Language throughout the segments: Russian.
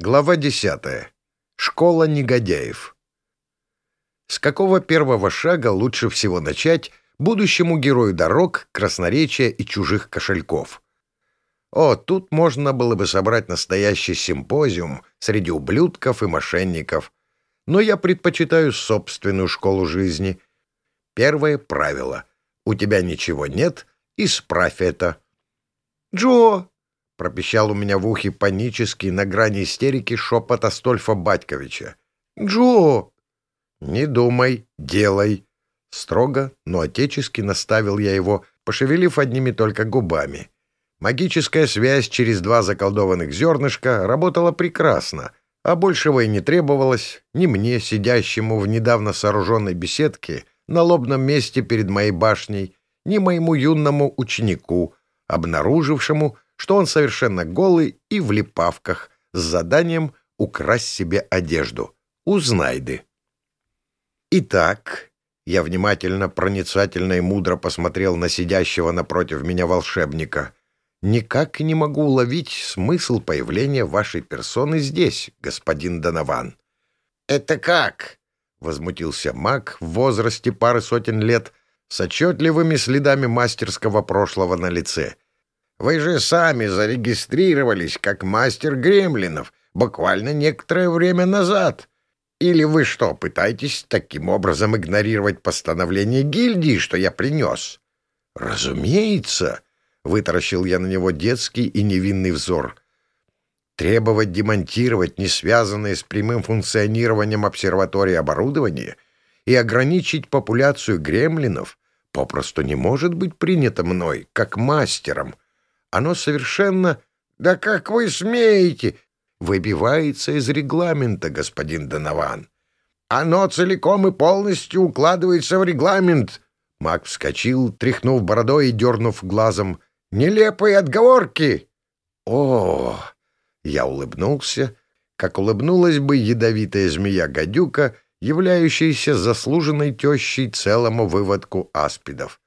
Глава 10. Школа негодяев. С какого первого шага лучше всего начать будущему герою дорог, красноречия и чужих кошельков? О, тут можно было бы собрать настоящий симпозиум среди ублюдков и мошенников. Но я предпочитаю собственную школу жизни. Первое правило. У тебя ничего нет, исправь это. «Джо!» — пропищал у меня в ухе панический на грани истерики шепот Астольфа Батьковича. «Джо!» «Не думай, делай!» Строго, но отечески наставил я его, пошевелив одними только губами. Магическая связь через два заколдованных зернышка работала прекрасно, а большего и не требовалось ни мне, сидящему в недавно сооруженной беседке на лобном месте перед моей башней, ни моему юному ученику, обнаружившему, что он совершенно голый и в липавках, с заданием украсть себе одежду. Узнайды. Итак, я внимательно, проницательно и мудро посмотрел на сидящего напротив меня волшебника. Никак не могу уловить смысл появления вашей персоны здесь, господин Донован. «Это как?» — возмутился маг в возрасте пары сотен лет, с отчетливыми следами мастерского прошлого на лице — вы же сами зарегистрировались как мастер гремлинов буквально некоторое время назад. Или вы что, пытаетесь таким образом игнорировать постановление гильдии, что я принес? Разумеется, — вытаращил я на него детский и невинный взор. Требовать демонтировать не связанное с прямым функционированием обсерватории оборудование и ограничить популяцию гремлинов попросту не может быть принято мной, как мастером — оно совершенно... Да как вы смеете? Выбивается из регламента, господин Донован. Оно целиком и полностью укладывается в регламент. Мак вскочил, тряхнув бородой и дернув глазом. Нелепые отговорки! О! Я улыбнулся, как улыбнулась бы ядовитая змея-гадюка, являющаяся заслуженной тещей целому выводку аспидов.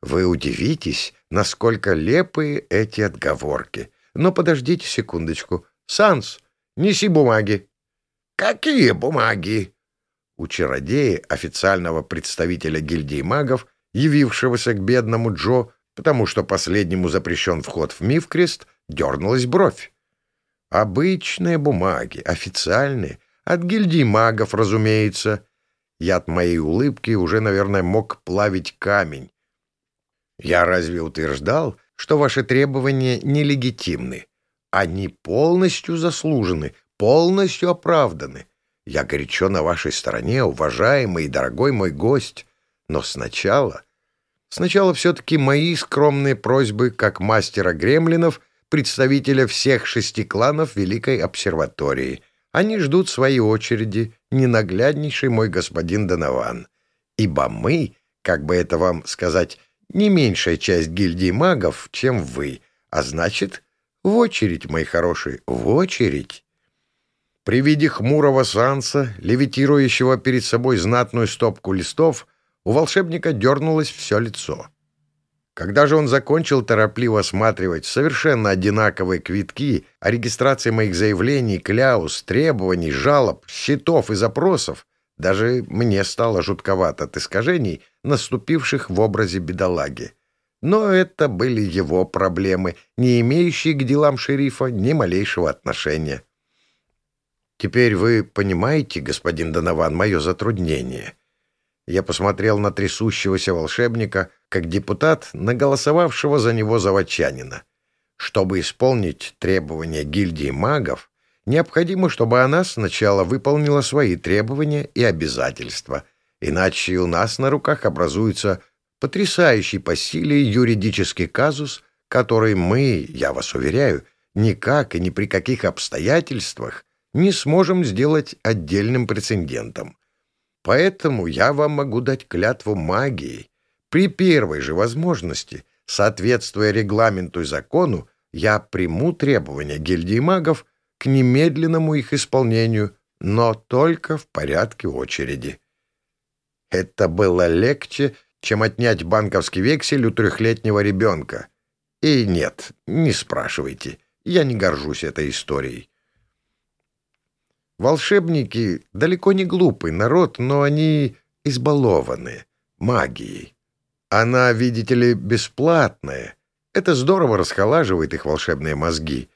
Вы удивитесь, насколько лепые эти отговорки. Но подождите секундочку. Санс, неси бумаги. Какие бумаги? У чародея, официального представителя гильдии магов, явившегося к бедному Джо, потому что последнему запрещен вход в Мифкрест, дернулась бровь. Обычные бумаги, официальные, от гильдии магов, разумеется. Я от моей улыбки уже, наверное, мог плавить камень, я разве утверждал, что ваши требования нелегитимны? Они полностью заслужены, полностью оправданы. Я горячо на вашей стороне, уважаемый и дорогой мой гость. Но сначала... Сначала все-таки мои скромные просьбы как мастера гремлинов, представителя всех шести кланов Великой обсерватории. Они ждут своей очереди, ненагляднейший мой господин Донован. Ибо мы, как бы это вам сказать, не меньшая часть гильдии магов, чем вы, а значит, в очередь, мои хорошие, в очередь. При виде хмурого санса, левитирующего перед собой знатную стопку листов, у волшебника дернулось все лицо. Когда же он закончил торопливо осматривать совершенно одинаковые квитки о регистрации моих заявлений, кляус, требований, жалоб, счетов и запросов, даже мне стало жутковато от искажений, наступивших в образе бедолаги. Но это были его проблемы, не имеющие к делам шерифа ни малейшего отношения. «Теперь вы понимаете, господин Донован, мое затруднение?» Я посмотрел на трясущегося волшебника, как депутат, наголосовавшего за него заводчанина. Чтобы исполнить требования гильдии магов, Необходимо, чтобы она сначала выполнила свои требования и обязательства, иначе у нас на руках образуется потрясающий по силе юридический казус, который мы, я вас уверяю, никак и ни при каких обстоятельствах не сможем сделать отдельным прецедентом. Поэтому я вам могу дать клятву магии. При первой же возможности, соответствуя регламенту и закону, я приму требования гильдии магов к немедленному их исполнению, но только в порядке очереди. Это было легче, чем отнять банковский вексель у трехлетнего ребенка. И нет, не спрашивайте, я не горжусь этой историей. Волшебники далеко не глупый народ, но они избалованы магией. Она, видите ли, бесплатная. Это здорово расхолаживает их волшебные мозги.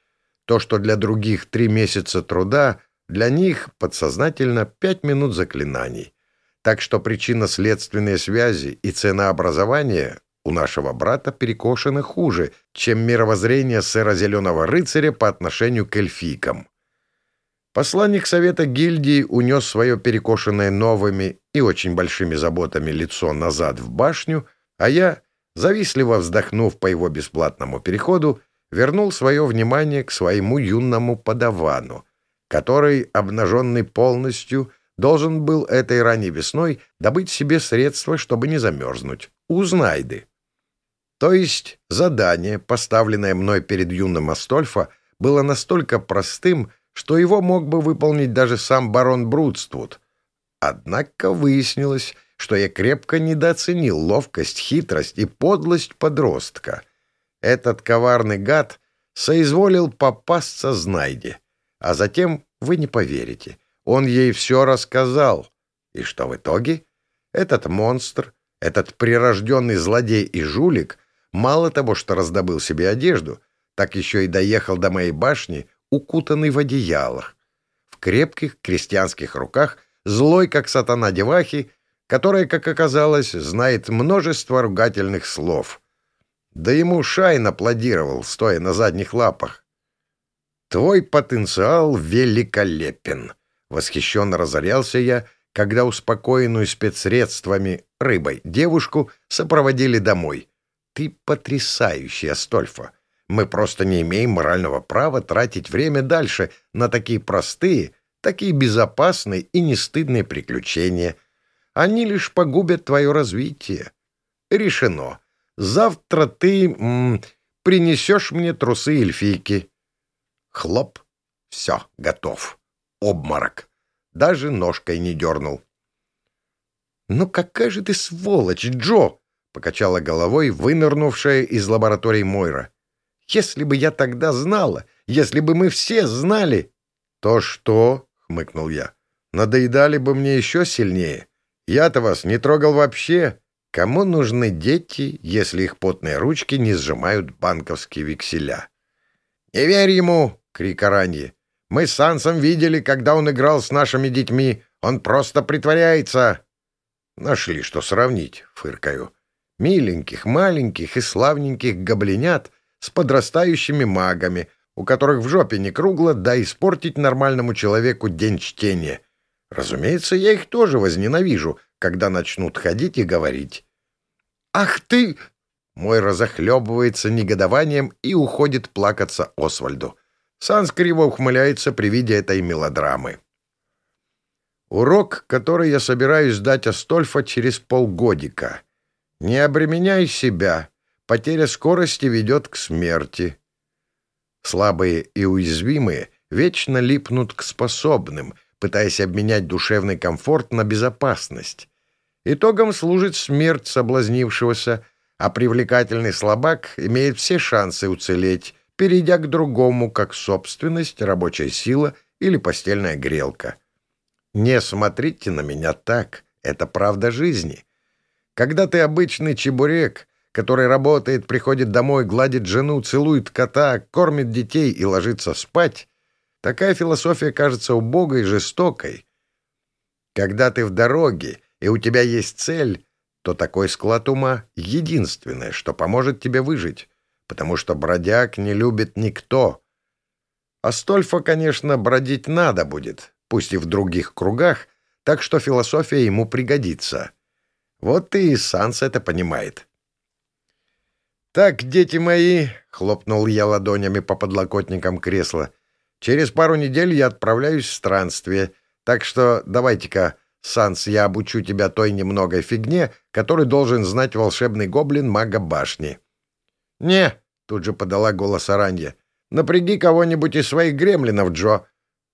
То, что для других три месяца труда, для них подсознательно пять минут заклинаний. Так что причинно-следственные связи и ценообразование у нашего брата перекошены хуже, чем мировоззрение сэра Зеленого Рыцаря по отношению к эльфийкам. Посланник Совета гильдии унес свое перекошенное новыми и очень большими заботами лицо назад в башню, а я, завистливо вздохнув по его бесплатному переходу, вернул свое внимание к своему юному подавану, который, обнаженный полностью, должен был этой ранней весной добыть себе средства, чтобы не замерзнуть. Узнайды. То есть задание, поставленное мной перед юным Астольфа, было настолько простым, что его мог бы выполнить даже сам барон Брудствуд. Однако выяснилось, что я крепко недооценил ловкость, хитрость и подлость подростка. Этот коварный гад соизволил попасться Знайде. А затем, вы не поверите, он ей все рассказал. И что в итоге? Этот монстр, этот прирожденный злодей и жулик Мало того, что раздобыл себе одежду, так еще и доехал до моей башни, укутанный в одеялах. В крепких крестьянских руках, злой, как сатана девахи, которая, как оказалось, знает множество ругательных слов. Да ему Шайн аплодировал, стоя на задних лапах. «Твой потенциал великолепен!» — восхищенно разорялся я, когда успокоенную спецсредствами рыбой девушку сопроводили домой — ты потрясающий, Астольфа. Мы просто не имеем морального права тратить время дальше на такие простые, такие безопасные и нестыдные приключения. Они лишь погубят твое развитие. Решено. Завтра ты м, принесешь мне трусы эльфийки. Хлоп. Все, готов. Обморок. Даже ножкой не дернул. «Ну какая же ты сволочь, Джо!» — покачала головой вынырнувшая из лаборатории Мойра. «Если бы я тогда знала, если бы мы все знали...» «То что?» — хмыкнул я. «Надоедали бы мне еще сильнее. Я-то вас не трогал вообще. Кому нужны дети, если их потные ручки не сжимают банковские векселя?» «Не верь ему!» — крик Араньи. «Мы с Сансом видели, когда он играл с нашими детьми. Он просто притворяется!» «Нашли, что сравнить», — фыркаю миленьких, маленьких и славненьких гоблинят с подрастающими магами, у которых в жопе не кругло, да испортить нормальному человеку день чтения. Разумеется, я их тоже возненавижу, когда начнут ходить и говорить. «Ах ты!» Мой разохлебывается негодованием и уходит плакаться Освальду. Санс криво ухмыляется при виде этой мелодрамы. Урок, который я собираюсь дать Астольфа через полгодика — не обременяй себя. Потеря скорости ведет к смерти. Слабые и уязвимые вечно липнут к способным, пытаясь обменять душевный комфорт на безопасность. Итогом служит смерть соблазнившегося, а привлекательный слабак имеет все шансы уцелеть, перейдя к другому, как собственность, рабочая сила или постельная грелка. Не смотрите на меня так, это правда жизни. Когда ты обычный чебурек, который работает, приходит домой, гладит жену, целует кота, кормит детей и ложится спать, такая философия кажется убогой и жестокой. Когда ты в дороге, и у тебя есть цель, то такой склад ума — единственное, что поможет тебе выжить, потому что бродяг не любит никто. Астольфа, конечно, бродить надо будет, пусть и в других кругах, так что философия ему пригодится. Вот и Санс это понимает. «Так, дети мои», — хлопнул я ладонями по подлокотникам кресла, — «через пару недель я отправляюсь в странствие, так что давайте-ка, Санс, я обучу тебя той немногой фигне, которую должен знать волшебный гоблин мага башни». «Не», — тут же подала голос Аранья, — «напряги кого-нибудь из своих гремлинов, Джо.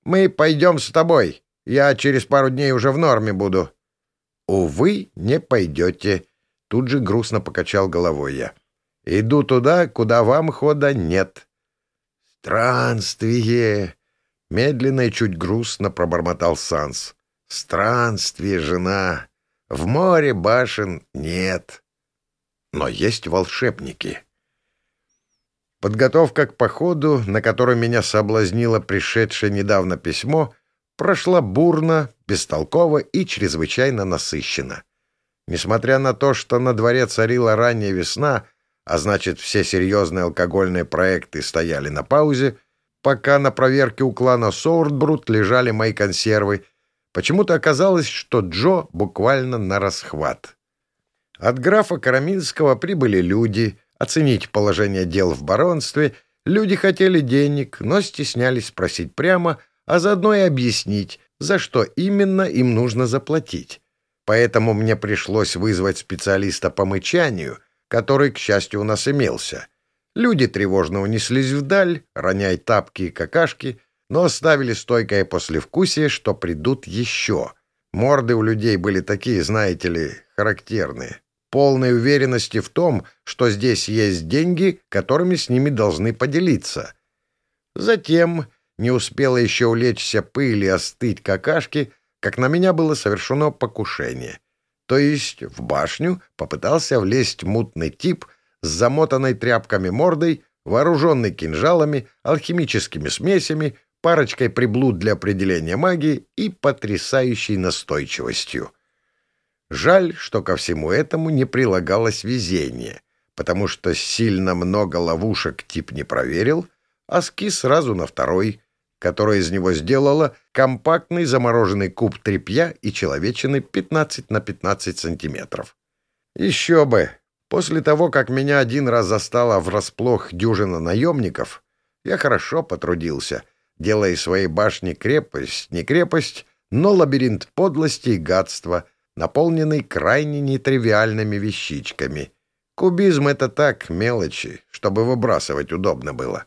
Мы пойдем с тобой. Я через пару дней уже в норме буду». «Увы, не пойдете», — тут же грустно покачал головой я. «Иду туда, куда вам хода нет». «Странствие!» Медленно и чуть грустно пробормотал Санс. «Странствие, жена. В море башен нет. Но есть волшебники». Подготовка к походу, на которой меня соблазнило пришедшее недавно письмо, прошла бурно, бестолково и чрезвычайно насыщенно. Несмотря на то, что на дворе царила ранняя весна, а значит, все серьезные алкогольные проекты стояли на паузе, пока на проверке у клана Соуртбрут лежали мои консервы, почему-то оказалось, что Джо буквально на расхват. От графа Караминского прибыли люди — оценить положение дел в баронстве, люди хотели денег, но стеснялись спросить прямо, а заодно и объяснить, за что именно им нужно заплатить. Поэтому мне пришлось вызвать специалиста по мычанию, который, к счастью, у нас имелся. Люди тревожно унеслись вдаль, роняя тапки и какашки, но оставили стойкое послевкусие, что придут еще. Морды у людей были такие, знаете ли, характерные полной уверенности в том, что здесь есть деньги, которыми с ними должны поделиться. Затем, не успела еще улечься пыль и остыть какашки, как на меня было совершено покушение. То есть в башню попытался влезть мутный тип с замотанной тряпками мордой, вооруженный кинжалами, алхимическими смесями, парочкой приблуд для определения магии и потрясающей настойчивостью. Жаль, что ко всему этому не прилагалось везение, потому что сильно много ловушек тип не проверил, а скис сразу на второй, которая из него сделала компактный замороженный куб тряпья и человечины 15 на 15 сантиметров. Еще бы! После того, как меня один раз застала врасплох дюжина наемников, я хорошо потрудился, делая своей башни крепость, не крепость, но лабиринт подлости и гадства — наполненный крайне нетривиальными вещичками. Кубизм — это так, мелочи, чтобы выбрасывать удобно было.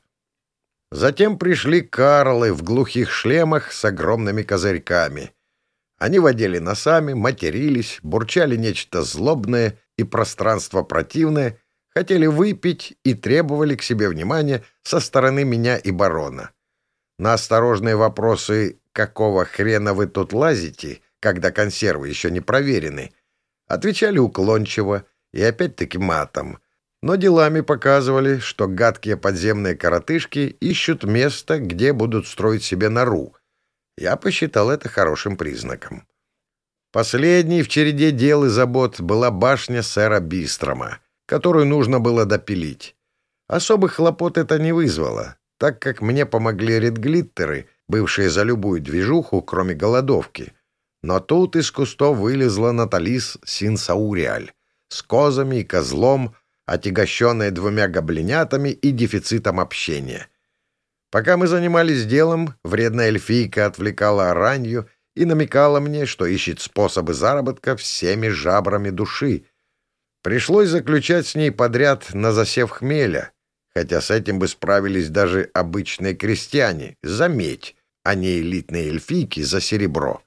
Затем пришли Карлы в глухих шлемах с огромными козырьками. Они водили носами, матерились, бурчали нечто злобное и пространство противное, хотели выпить и требовали к себе внимания со стороны меня и барона. На осторожные вопросы «какого хрена вы тут лазите?» когда консервы еще не проверены, отвечали уклончиво и опять-таки матом, но делами показывали, что гадкие подземные коротышки ищут место, где будут строить себе нору. Я посчитал это хорошим признаком. Последней в череде дел и забот была башня сэра Бистрома, которую нужно было допилить. Особых хлопот это не вызвало, так как мне помогли редглиттеры, бывшие за любую движуху, кроме голодовки — но тут из кустов вылезла Наталис Синсауриаль с козами и козлом, отягощенная двумя гоблинятами и дефицитом общения. Пока мы занимались делом, вредная эльфийка отвлекала оранью и намекала мне, что ищет способы заработка всеми жабрами души. Пришлось заключать с ней подряд на засев хмеля, хотя с этим бы справились даже обычные крестьяне, за медь, а не элитные эльфийки за серебро.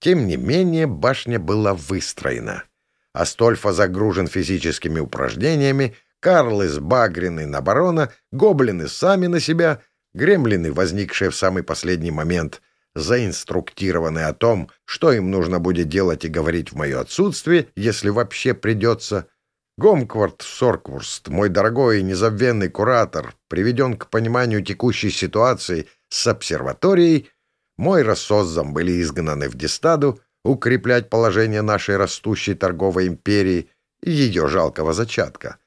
Тем не менее, башня была выстроена. Астольфа загружен физическими упражнениями, Карлы сбагрены на барона, гоблины сами на себя, гремлины, возникшие в самый последний момент, заинструктированы о том, что им нужно будет делать и говорить в мое отсутствие, если вообще придется. Гомкварт Сорквурст, мой дорогой и незабвенный куратор, приведен к пониманию текущей ситуации с обсерваторией — Мойра с Оззом были изгнаны в Дистаду укреплять положение нашей растущей торговой империи и ее жалкого зачатка.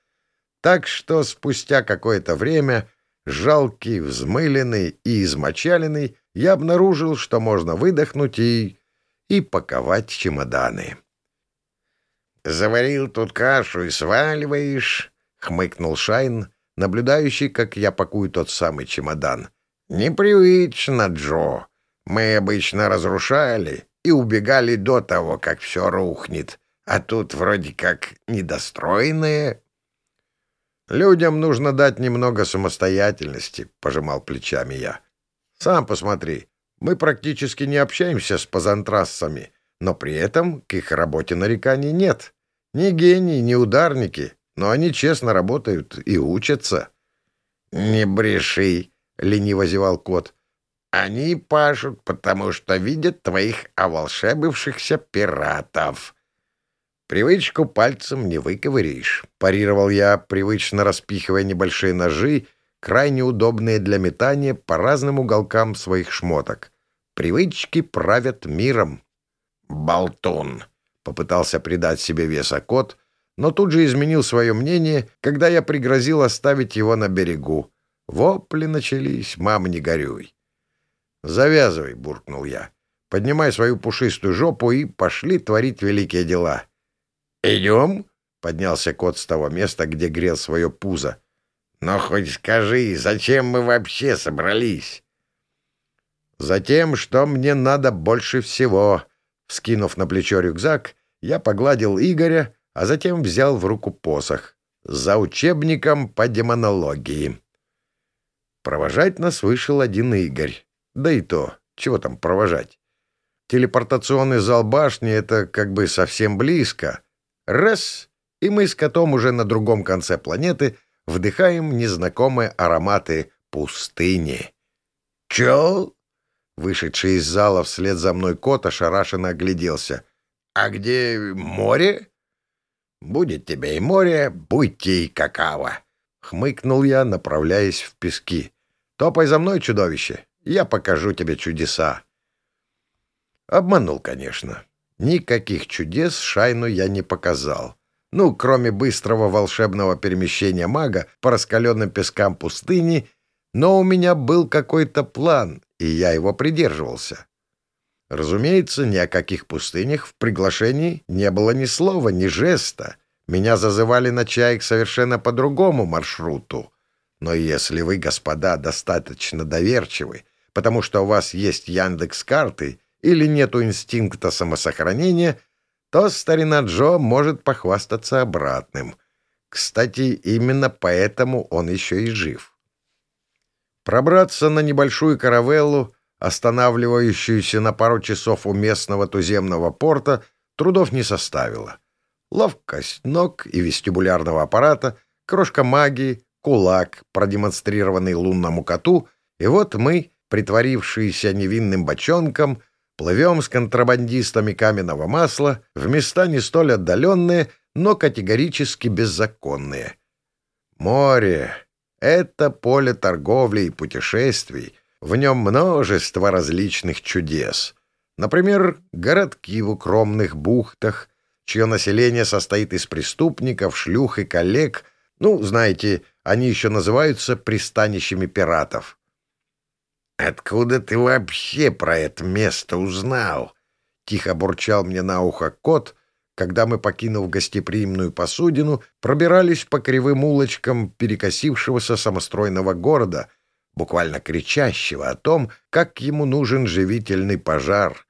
Так что спустя какое-то время, жалкий, взмыленный и измочаленный, я обнаружил, что можно выдохнуть и... и паковать чемоданы. «Заварил тут кашу и сваливаешь», — хмыкнул Шайн, наблюдающий, как я пакую тот самый чемодан. «Непривычно, Джо. Мы обычно разрушали и убегали до того, как все рухнет, а тут вроде как недостроенные. «Людям нужно дать немного самостоятельности», — пожимал плечами я. «Сам посмотри, мы практически не общаемся с пазантрассами, но при этом к их работе нареканий нет. Ни гении, ни ударники, но они честно работают и учатся». «Не бреши», — лениво зевал кот. Они пашут, потому что видят твоих оволшебившихся пиратов. Привычку пальцем не выковыришь, парировал я, привычно распихивая небольшие ножи, крайне удобные для метания по разным уголкам своих шмоток. Привычки правят миром. «Болтун!» — попытался придать себе веса кот, но тут же изменил свое мнение, когда я пригрозил оставить его на берегу. Вопли начались, мама, не горюй. «Завязывай», — буркнул я. «Поднимай свою пушистую жопу и пошли творить великие дела». «Идем?» — поднялся кот с того места, где грел свое пузо. «Но хоть скажи, зачем мы вообще собрались?» «Затем, что мне надо больше всего». Скинув на плечо рюкзак, я погладил Игоря, а затем взял в руку посох. За учебником по демонологии. Провожать нас вышел один Игорь. Да и то, чего там провожать? Телепортационный зал башни — это как бы совсем близко. Раз — и мы с котом уже на другом конце планеты вдыхаем незнакомые ароматы пустыни. «Чё?» Вышедший из зала вслед за мной кот ошарашенно огляделся. «А где море?» «Будет тебе и море, будьте и какао!» — хмыкнул я, направляясь в пески. «Топай за мной, чудовище!» Я покажу тебе чудеса. Обманул, конечно. Никаких чудес Шайну я не показал. Ну, кроме быстрого волшебного перемещения мага по раскаленным пескам пустыни, но у меня был какой-то план, и я его придерживался. Разумеется, ни о каких пустынях в приглашении не было ни слова, ни жеста. Меня зазывали на чай к совершенно по другому маршруту. Но если вы, господа, достаточно доверчивы потому что у вас есть Яндекс-карты или нету инстинкта самосохранения, то старина Джо может похвастаться обратным. Кстати, именно поэтому он еще и жив. Пробраться на небольшую каравеллу, останавливающуюся на пару часов у местного туземного порта, трудов не составило. Ловкость ног и вестибулярного аппарата, крошка магии, кулак, продемонстрированный лунному коту, и вот мы притворившиеся невинным бочонком, плывем с контрабандистами каменного масла в места не столь отдаленные, но категорически беззаконные. Море — это поле торговли и путешествий, в нем множество различных чудес. Например, городки в укромных бухтах, чье население состоит из преступников, шлюх и коллег, ну, знаете, они еще называются пристанищами пиратов. «Откуда ты вообще про это место узнал?» — тихо бурчал мне на ухо кот, когда мы, покинув гостеприимную посудину, пробирались по кривым улочкам перекосившегося самостройного города, буквально кричащего о том, как ему нужен живительный пожар.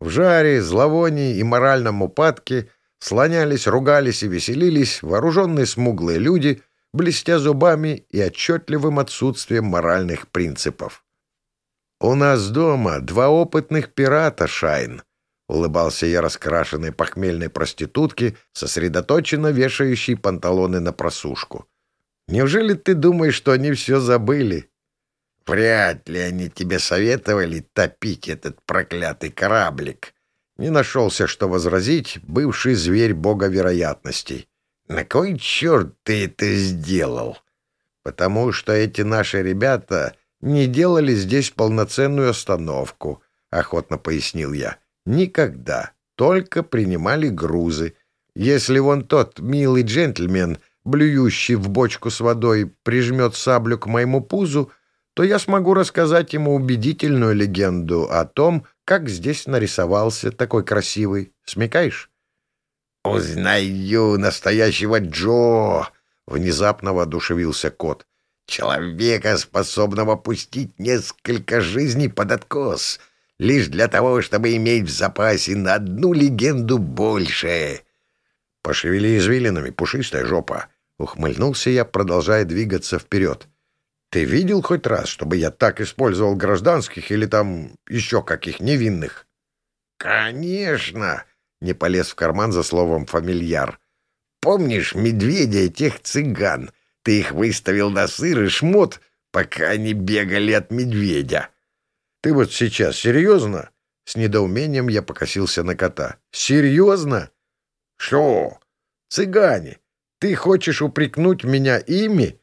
В жаре, зловонии и моральном упадке слонялись, ругались и веселились вооруженные смуглые люди, блестя зубами и отчетливым отсутствием моральных принципов. «У нас дома два опытных пирата, Шайн», — улыбался я раскрашенной похмельной проститутке, сосредоточенно вешающей панталоны на просушку. «Неужели ты думаешь, что они все забыли?» «Вряд ли они тебе советовали топить этот проклятый кораблик». Не нашелся, что возразить, бывший зверь бога вероятностей. «На кой черт ты это сделал?» «Потому что эти наши ребята не делали здесь полноценную остановку, — охотно пояснил я. Никогда. Только принимали грузы. Если вон тот милый джентльмен, блюющий в бочку с водой, прижмет саблю к моему пузу, то я смогу рассказать ему убедительную легенду о том, как здесь нарисовался такой красивый. Смекаешь? «Узнаю настоящего Джо!» — внезапно воодушевился кот. Человека, способного пустить несколько жизней под откос, лишь для того, чтобы иметь в запасе на одну легенду больше. «Пошевели извилинами, пушистая жопа!» — ухмыльнулся я, продолжая двигаться вперед. «Ты видел хоть раз, чтобы я так использовал гражданских или там еще каких невинных?» «Конечно!» — не полез в карман за словом «фамильяр». «Помнишь медведя и тех цыган?» Ты их выставил на сыр и шмот, пока они бегали от медведя. Ты вот сейчас серьезно? С недоумением я покосился на кота. Серьезно? Что? Цыгане, ты хочешь упрекнуть меня ими?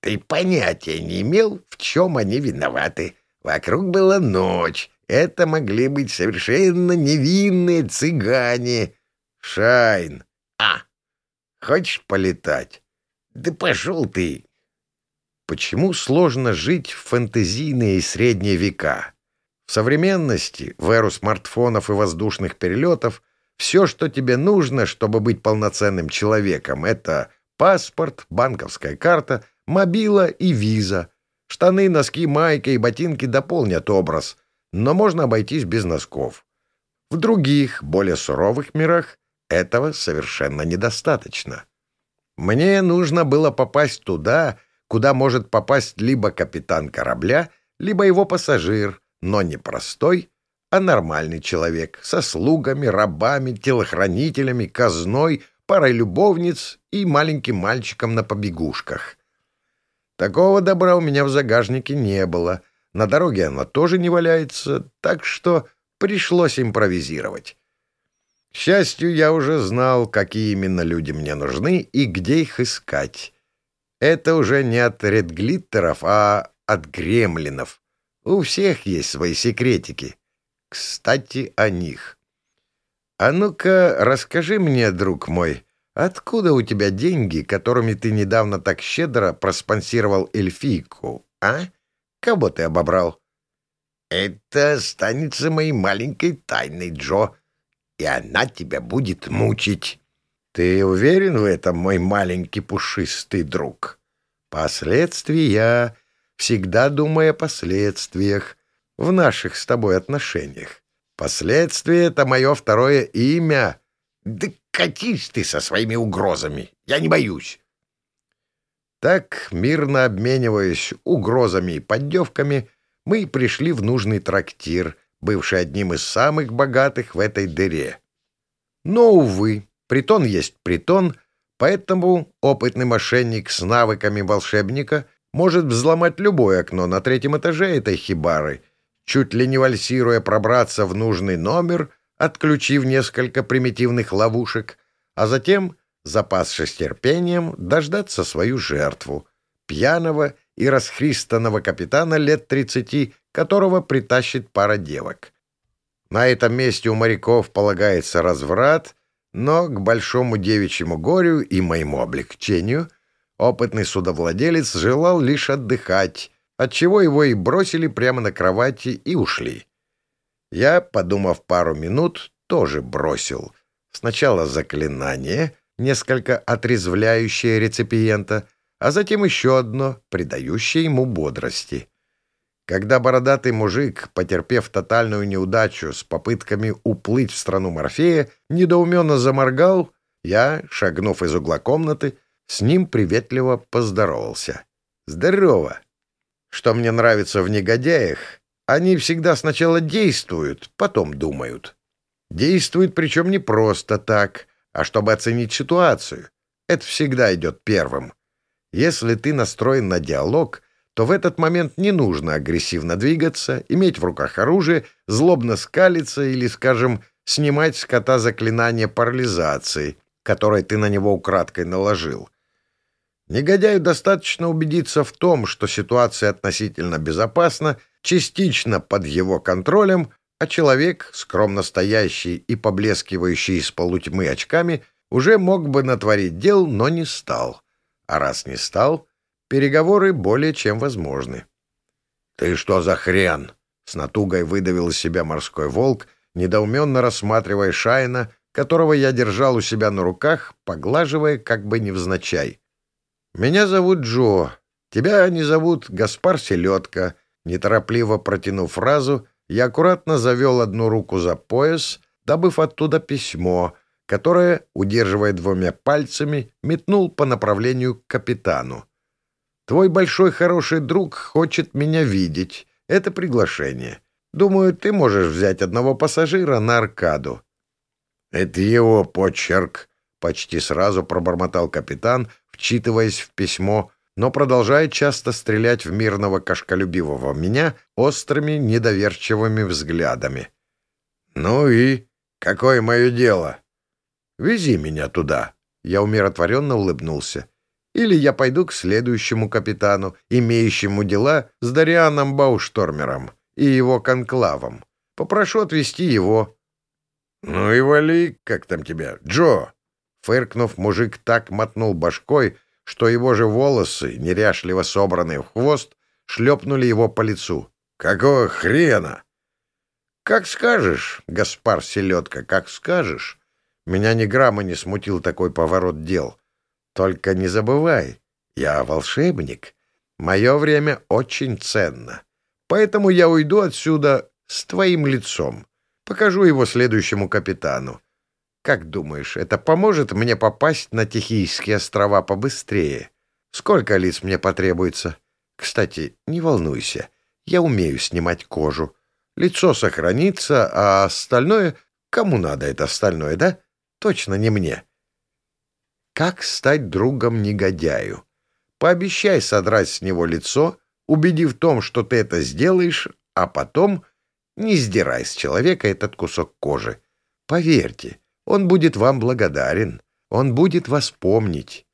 Ты понятия не имел, в чем они виноваты. Вокруг была ночь. Это могли быть совершенно невинные цыгане. Шайн. А, хочешь полетать? Да пошел ты. Почему сложно жить в фэнтезийные средние века? В современности, в эру смартфонов и воздушных перелетов, все, что тебе нужно, чтобы быть полноценным человеком, это паспорт, банковская карта, мобила и виза. Штаны, носки, майка и ботинки дополнят образ, но можно обойтись без носков. В других, более суровых мирах этого совершенно недостаточно. Мне нужно было попасть туда, куда может попасть либо капитан корабля, либо его пассажир, но не простой, а нормальный человек, со слугами, рабами, телохранителями, казной, парой любовниц и маленьким мальчиком на побегушках. Такого добра у меня в загажнике не было. На дороге она тоже не валяется, так что пришлось импровизировать. Счастью, я уже знал, какие именно люди мне нужны и где их искать. Это уже не от редглиттеров, а от гремлинов. У всех есть свои секретики. Кстати, о них. А ну-ка, расскажи мне, друг мой, откуда у тебя деньги, которыми ты недавно так щедро проспонсировал эльфийку, а? Кого ты обобрал? Это останется моей маленькой тайной, Джо, и она тебя будет мучить. Ты уверен в этом, мой маленький пушистый друг? Последствия, всегда думая о последствиях в наших с тобой отношениях. Последствия — это мое второе имя. Да катись ты со своими угрозами, я не боюсь. Так, мирно обмениваясь угрозами и поддевками, мы пришли в нужный трактир, бывший одним из самых богатых в этой дыре. Но, увы, Притон есть притон, поэтому опытный мошенник с навыками волшебника может взломать любое окно на третьем этаже этой хибары, чуть ли не вальсируя пробраться в нужный номер, отключив несколько примитивных ловушек, а затем, запасшись терпением, дождаться свою жертву, пьяного и расхристанного капитана лет тридцати, которого притащит пара девок. На этом месте у моряков полагается разврат, но к большому девичьему горю и моему облегчению опытный судовладелец желал лишь отдыхать, отчего его и бросили прямо на кровати и ушли. Я, подумав пару минут, тоже бросил. Сначала заклинание, несколько отрезвляющее реципиента, а затем еще одно, придающее ему бодрости. Когда бородатый мужик, потерпев тотальную неудачу с попытками уплыть в страну Морфея, недоуменно заморгал, я, шагнув из угла комнаты, с ним приветливо поздоровался. «Здорово!» Что мне нравится в негодяях, они всегда сначала действуют, потом думают. Действуют причем не просто так, а чтобы оценить ситуацию. Это всегда идет первым. Если ты настроен на диалог — то в этот момент не нужно агрессивно двигаться, иметь в руках оружие, злобно скалиться или, скажем, снимать с кота заклинание парализации, которое ты на него украдкой наложил. Негодяю достаточно убедиться в том, что ситуация относительно безопасна, частично под его контролем, а человек, скромно стоящий и поблескивающий из полутьмы очками, уже мог бы натворить дел, но не стал. А раз не стал, Переговоры более чем возможны. «Ты что за хрен?» — с натугой выдавил из себя морской волк, недоуменно рассматривая Шайна, которого я держал у себя на руках, поглаживая как бы невзначай. «Меня зовут Джо. Тебя они зовут Гаспар Селедка». Неторопливо протянув фразу, я аккуратно завел одну руку за пояс, добыв оттуда письмо, которое, удерживая двумя пальцами, метнул по направлению к капитану. Твой большой хороший друг хочет меня видеть. Это приглашение. Думаю, ты можешь взять одного пассажира на аркаду». «Это его почерк», — почти сразу пробормотал капитан, вчитываясь в письмо, но продолжает часто стрелять в мирного кошколюбивого меня острыми недоверчивыми взглядами. «Ну и? Какое мое дело?» «Вези меня туда». Я умиротворенно улыбнулся. «Или я пойду к следующему капитану, имеющему дела с Дарианом Бауштормером и его конклавом. Попрошу отвезти его». «Ну и вали, как там тебя, Джо!» Фыркнув, мужик так мотнул башкой, что его же волосы, неряшливо собранные в хвост, шлепнули его по лицу. «Какого хрена?» «Как скажешь, Гаспар Селедка, как скажешь. Меня ни грамма не смутил такой поворот дел. Только не забывай, я волшебник. Мое время очень ценно. Поэтому я уйду отсюда с твоим лицом. Покажу его следующему капитану. Как думаешь, это поможет мне попасть на Тихийские острова побыстрее? Сколько лиц мне потребуется? Кстати, не волнуйся, я умею снимать кожу. Лицо сохранится, а остальное... Кому надо это остальное, да? Точно не мне. Как стать другом негодяю? Пообещай содрать с него лицо, убедив в том, что ты это сделаешь, а потом не сдирай с человека этот кусок кожи. Поверьте, он будет вам благодарен, он будет вас помнить.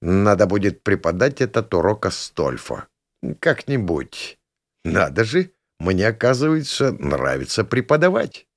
Надо будет преподать этот урок Астольфа. Как-нибудь. Надо же, мне, оказывается, нравится преподавать.